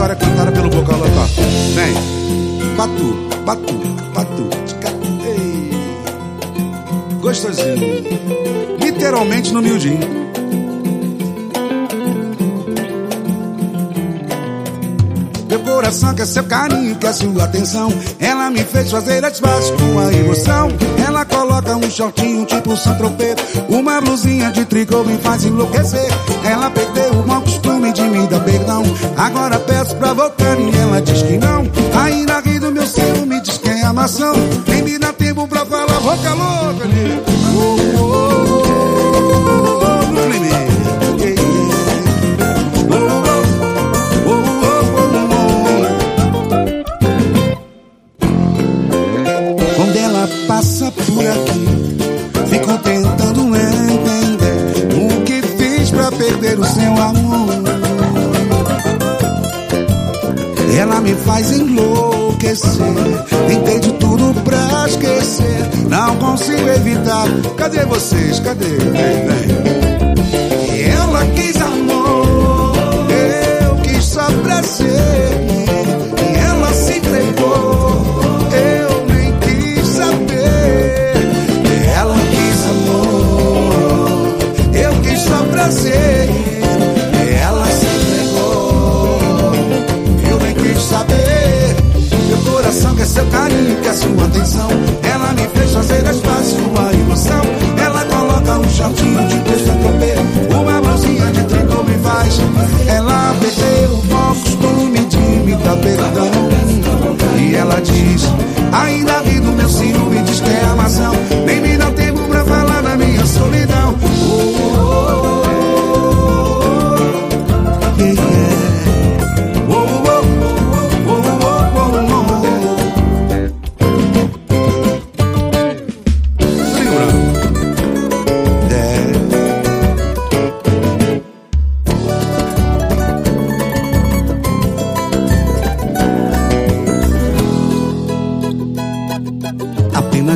história cantada pelo vocal local. Vem. Batu, batu, batu. ei. Gostosinho. Literalmente no miudinho. Coração quer seu carinho, quer sua atenção. Ela me fez fazer pazes com a emoção. Ela coloca um shortinho tipo São. Uma blusinha de tricô me faz enlouquecer. Ela perdeu o mau costume de me dar perdão. Agora peço pra voltar e ela diz que não. Ainda ri do meu ciúme, diz que é amação. Nem me dá tempo pra falar boca louca. né? Perder o seu amor. Ela me faz enlouquecer. Tentei de tudo pra esquecer. Não consigo evitar. Cadê vocês? Cadê? Vem, vem. Diz: Ainda ri do meu ciúme, diz que é amação. Nem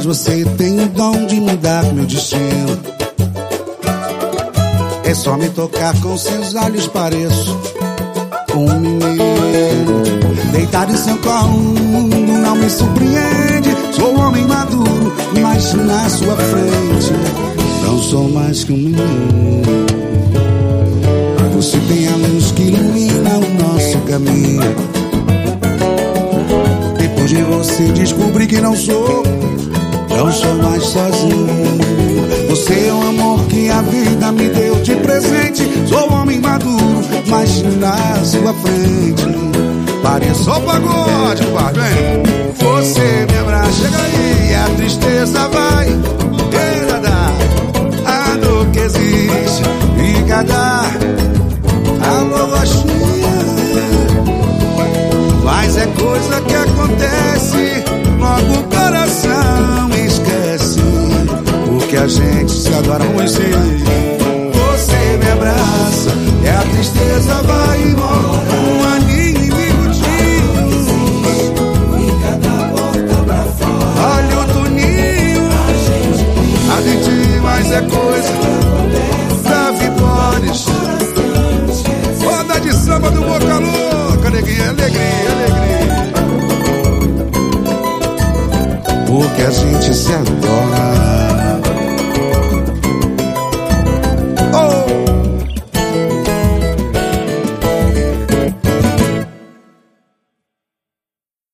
Apenas você tem o dom de mudar meu destino. É só me tocar com seus olhos, pareço um menino. Deitado em seu colo, o mundo não me surpreende. Sou um homem maduro, mas na sua frente não sou mais que um menino. Você tem a luz que ilumina o nosso caminho. Depois de você descobri que não sou, não sou mais sozinho. Você é o amor que a vida me deu de presente. Sou homem maduro, mas na sua frente. Pareço o pagode, compadre, vem. Você me abraça, chega aí, a tristeza vai. Se adora muito. Você me abraça, e a tristeza vai embora. Um aninho e minutinho. Olha o Toninho, a gente, mas é coisa da Vibores. Roda de samba do Boca Louca, alegria, alegria, alegria. Porque a gente se adora.